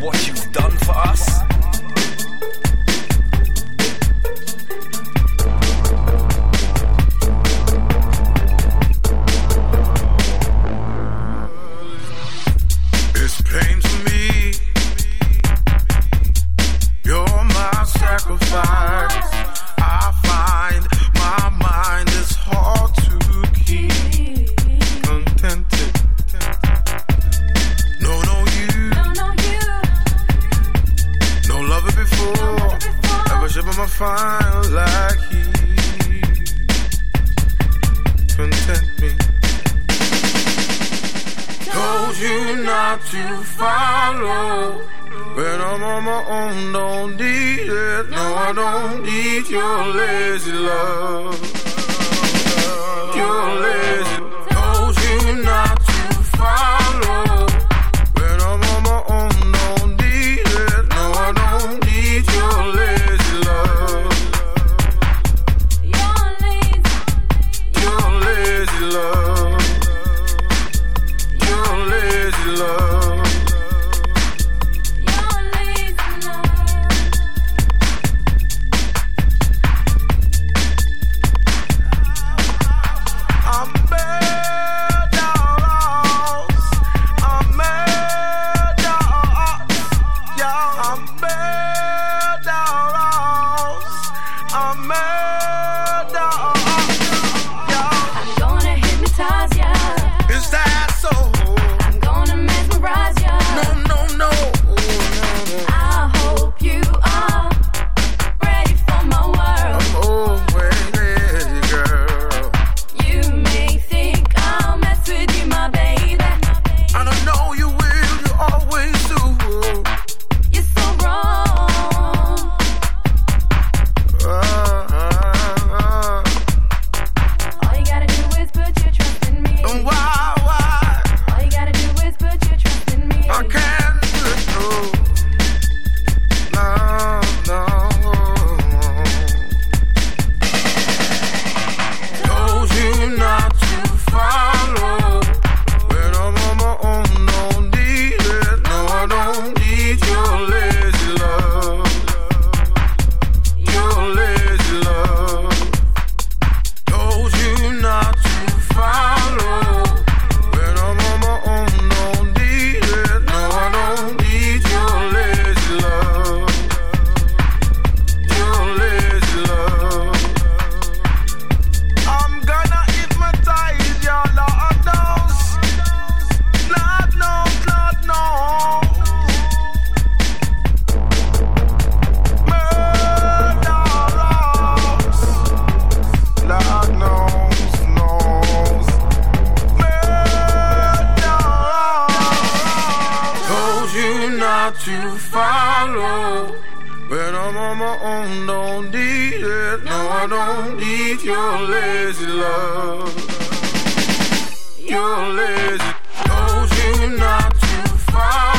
what you've done for us. sacrifice like he content me. Told you not to follow. When I'm on my own, don't need it. No, I don't need your lazy love. Your lazy I'm mad. Not to follow. When I'm on my own, don't need it. No, I don't need your lazy love. Your lazy told you not to follow.